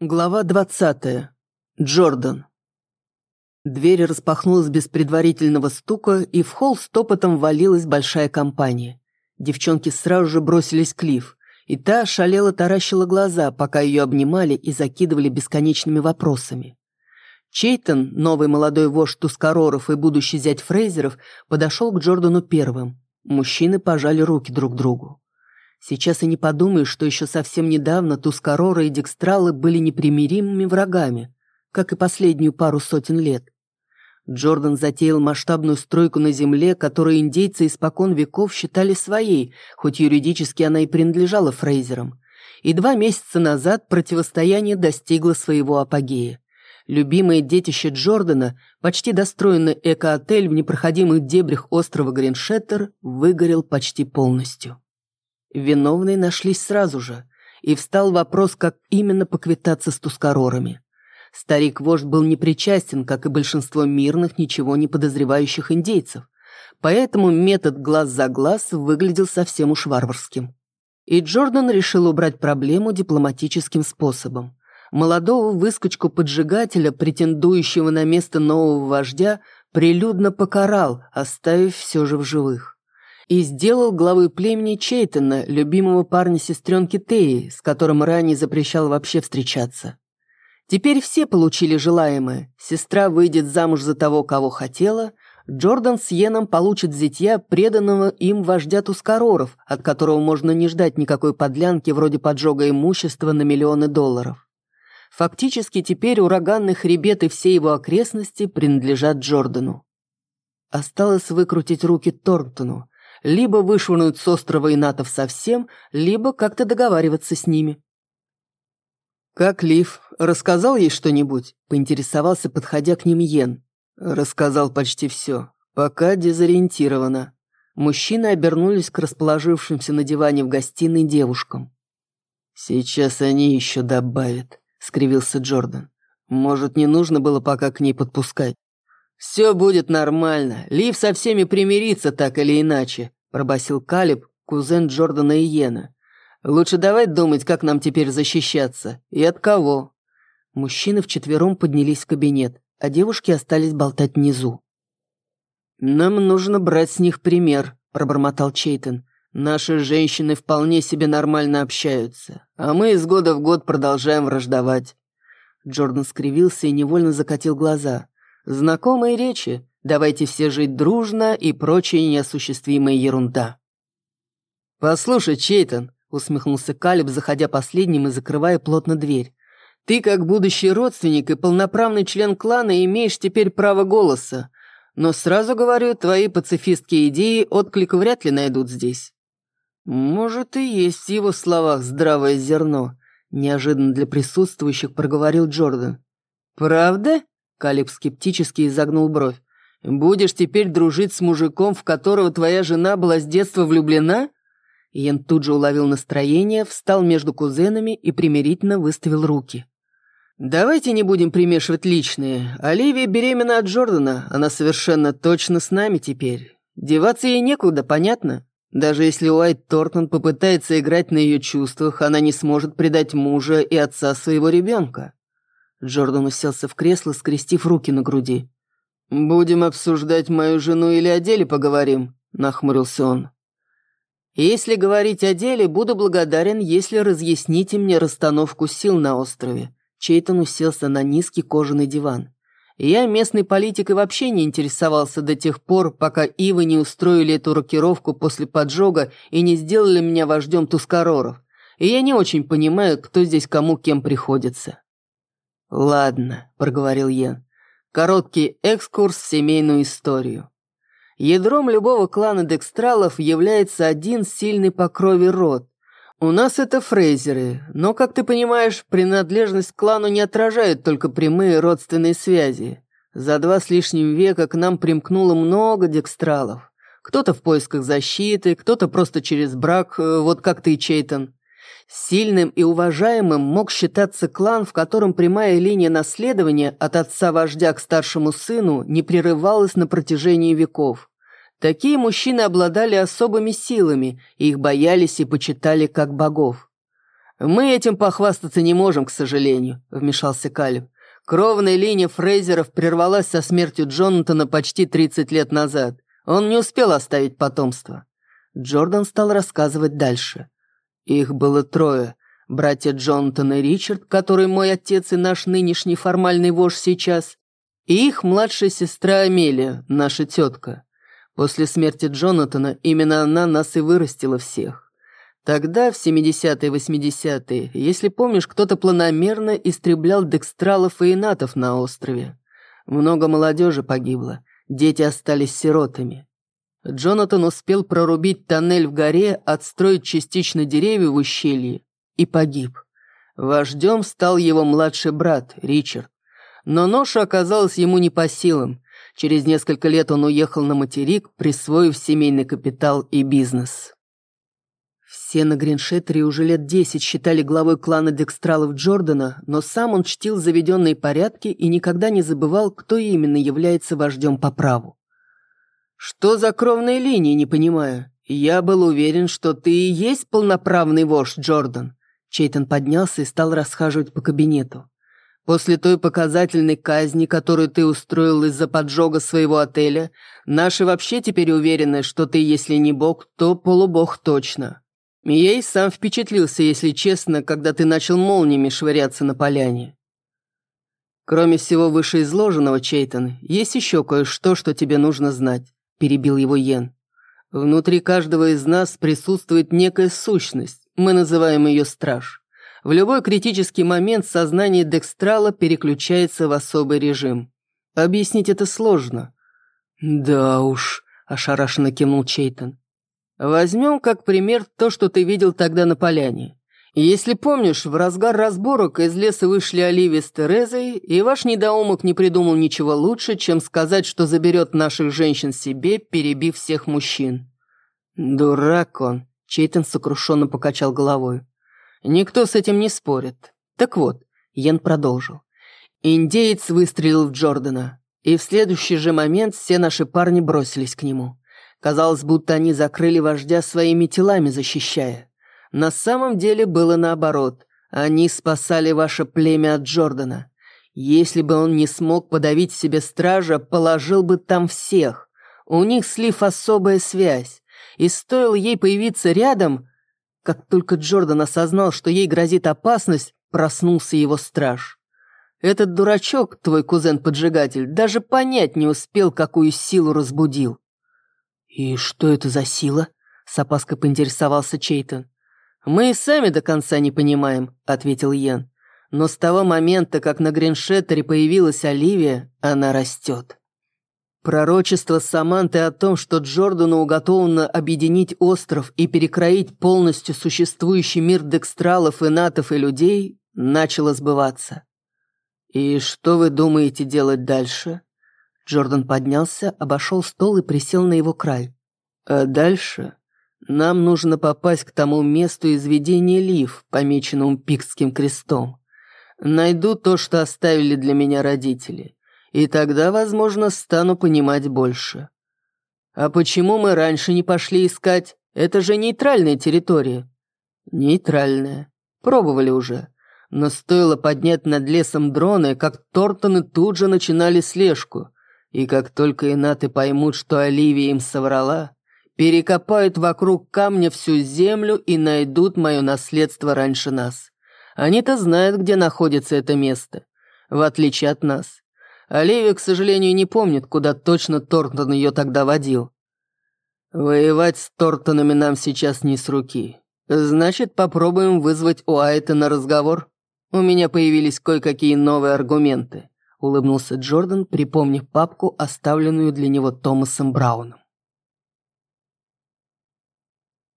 Глава 20. Джордан. Дверь распахнулась без предварительного стука, и в холл стопотом валилась большая компания. Девчонки сразу же бросились к Лив, и та шалела таращила глаза, пока ее обнимали и закидывали бесконечными вопросами. Чейтон, новый молодой вождь Тускароров и будущий зять Фрейзеров, подошел к Джордану первым. Мужчины пожали руки друг другу. Сейчас и не подумаешь, что еще совсем недавно Тускарора и Декстралы были непримиримыми врагами, как и последнюю пару сотен лет. Джордан затеял масштабную стройку на земле, которую индейцы испокон веков считали своей, хоть юридически она и принадлежала Фрейзерам. И два месяца назад противостояние достигло своего апогея. Любимое детище Джордана, почти достроенный эко-отель в непроходимых дебрях острова Гриншеттер, выгорел почти полностью. Виновные нашлись сразу же, и встал вопрос, как именно поквитаться с тускарорами. Старик-вождь был непричастен, как и большинство мирных, ничего не подозревающих индейцев, поэтому метод глаз за глаз выглядел совсем уж варварским. И Джордан решил убрать проблему дипломатическим способом. Молодого выскочку-поджигателя, претендующего на место нового вождя, прилюдно покарал, оставив все же в живых и сделал главой племени Чейтона, любимого парня сестренки Теи, с которым ранее запрещал вообще встречаться. Теперь все получили желаемое. Сестра выйдет замуж за того, кого хотела. Джордан с Йеном получат зятья, преданного им вождя Тускароров, от которого можно не ждать никакой подлянки вроде поджога имущества на миллионы долларов. Фактически теперь ураганный хребет и все его окрестности принадлежат Джордану. Осталось выкрутить руки Торнтону, либо вышвырнуть с острова инатов совсем, либо как-то договариваться с ними. «Как Лив? Рассказал ей что-нибудь?» – поинтересовался, подходя к ним Йен. «Рассказал почти все. Пока дезориентирована». Мужчины обернулись к расположившимся на диване в гостиной девушкам. «Сейчас они еще добавят», — скривился Джордан. «Может, не нужно было пока к ней подпускать?» «Все будет нормально. Лив со всеми примирится так или иначе», – пробасил Калиб, кузен Джордана и Йена. «Лучше давай думать, как нам теперь защищаться. И от кого». Мужчины вчетвером поднялись в кабинет, а девушки остались болтать внизу. «Нам нужно брать с них пример», – пробормотал Чейтон. «Наши женщины вполне себе нормально общаются, а мы из года в год продолжаем враждовать». Джордан скривился и невольно закатил глаза – Знакомые речи «давайте все жить дружно» и прочая неосуществимая ерунда. «Послушай, Чейтон», — усмехнулся Калиб, заходя последним и закрывая плотно дверь. «Ты, как будущий родственник и полноправный член клана, имеешь теперь право голоса. Но сразу говорю, твои пацифистские идеи отклик вряд ли найдут здесь». «Может, и есть в его словах здравое зерно», — неожиданно для присутствующих проговорил Джордан. «Правда?» Калиб скептически изогнул бровь. «Будешь теперь дружить с мужиком, в которого твоя жена была с детства влюблена?» Иен тут же уловил настроение, встал между кузенами и примирительно выставил руки. «Давайте не будем примешивать личные. Оливия беременна от Джордана, она совершенно точно с нами теперь. Деваться ей некуда, понятно? Даже если Уайт Тортон попытается играть на ее чувствах, она не сможет предать мужа и отца своего ребенка. Джордан уселся в кресло, скрестив руки на груди. «Будем обсуждать мою жену или о деле поговорим?» – нахмурился он. «Если говорить о деле, буду благодарен, если разъясните мне расстановку сил на острове». Чейтон уселся на низкий кожаный диван. Я местной политикой вообще не интересовался до тех пор, пока Ивы не устроили эту рокировку после поджога и не сделали меня вождем Тускароров. И я не очень понимаю, кто здесь кому кем приходится. «Ладно», — проговорил Йен. «Короткий экскурс в семейную историю. Ядром любого клана Декстралов является один сильный по крови род. У нас это фрейзеры, но, как ты понимаешь, принадлежность к клану не отражает только прямые родственные связи. За два с лишним века к нам примкнуло много Декстралов. Кто-то в поисках защиты, кто-то просто через брак, э, вот как ты, Чейтон. Сильным и уважаемым мог считаться клан, в котором прямая линия наследования от отца-вождя к старшему сыну не прерывалась на протяжении веков. Такие мужчины обладали особыми силами, и их боялись и почитали как богов. «Мы этим похвастаться не можем, к сожалению», — вмешался Калиб. «Кровная линия Фрейзеров прервалась со смертью Джонатана почти 30 лет назад. Он не успел оставить потомство». Джордан стал рассказывать дальше. Их было трое. Братья Джонатан и Ричард, который мой отец и наш нынешний формальный вождь сейчас, и их младшая сестра Амелия, наша тетка. После смерти Джонатана именно она нас и вырастила всех. Тогда, в 70-е 80-е, если помнишь, кто-то планомерно истреблял декстралов и инатов на острове. Много молодежи погибло, дети остались сиротами. Джонатан успел прорубить тоннель в горе, отстроить частично деревья в ущелье и погиб. Вождем стал его младший брат, Ричард. Но ноша оказалась ему не по силам. Через несколько лет он уехал на материк, присвоив семейный капитал и бизнес. Все на Гриншеттере уже лет десять считали главой клана Декстралов Джордана, но сам он чтил заведенные порядки и никогда не забывал, кто именно является вождем по праву. «Что за кровные линии, не понимаю? Я был уверен, что ты и есть полноправный вождь, Джордан». Чейтон поднялся и стал расхаживать по кабинету. «После той показательной казни, которую ты устроил из-за поджога своего отеля, наши вообще теперь уверены, что ты, если не бог, то полубог точно». И сам впечатлился, если честно, когда ты начал молниями швыряться на поляне. Кроме всего вышеизложенного, Чейтон, есть еще кое-что, что тебе нужно знать, перебил его Йен. Внутри каждого из нас присутствует некая сущность, мы называем ее страж. В любой критический момент сознание Декстрала переключается в особый режим. Объяснить это сложно. Да уж, ошарашенно кивнул Чейтон. Возьмем как пример то, что ты видел тогда на поляне. Если помнишь, в разгар разборок из леса вышли Оливия с Терезой, и ваш недоумок не придумал ничего лучше, чем сказать, что заберет наших женщин себе, перебив всех мужчин. Дурак он, Чейтон сокрушенно покачал головой. Никто с этим не спорит. Так вот, Йен продолжил. Индеец выстрелил в Джордана, и в следующий же момент все наши парни бросились к нему. Казалось, будто они закрыли вождя своими телами, защищая. На самом деле было наоборот. Они спасали ваше племя от Джордана. Если бы он не смог подавить себе стража, положил бы там всех. У них слив особая связь. И стоило ей появиться рядом, как только Джордан осознал, что ей грозит опасность, проснулся его страж. Этот дурачок, твой кузен-поджигатель, даже понять не успел, какую силу разбудил. «И что это за сила?» — с опаской поинтересовался Чейтон. «Мы и сами до конца не понимаем», — ответил Йен. «Но с того момента, как на Гриншеттере появилась Оливия, она растет». Пророчество Саманты о том, что Джордану уготовано объединить остров и перекроить полностью существующий мир декстралов, инатов и людей, начало сбываться. «И что вы думаете делать дальше?» Джордан поднялся, обошел стол и присел на его край. «А дальше нам нужно попасть к тому месту изведения лив, помеченному Пикским крестом. Найду то, что оставили для меня родители, и тогда, возможно, стану понимать больше. А почему мы раньше не пошли искать? Это же нейтральная территория». «Нейтральная. Пробовали уже». Но стоило поднять над лесом дроны, как Тортоны тут же начинали слежку – и как только инаты поймут, что Оливия им соврала, перекопают вокруг камня всю землю и найдут мое наследство раньше нас. Они-то знают, где находится это место, в отличие от нас. Оливия, к сожалению, не помнит, куда точно Тортон ее тогда водил. Воевать с Тортонами нам сейчас не с руки. Значит, попробуем вызвать Уайта на разговор. У меня появились кое-какие новые аргументы улыбнулся Джордан, припомнив папку, оставленную для него Томасом Брауном.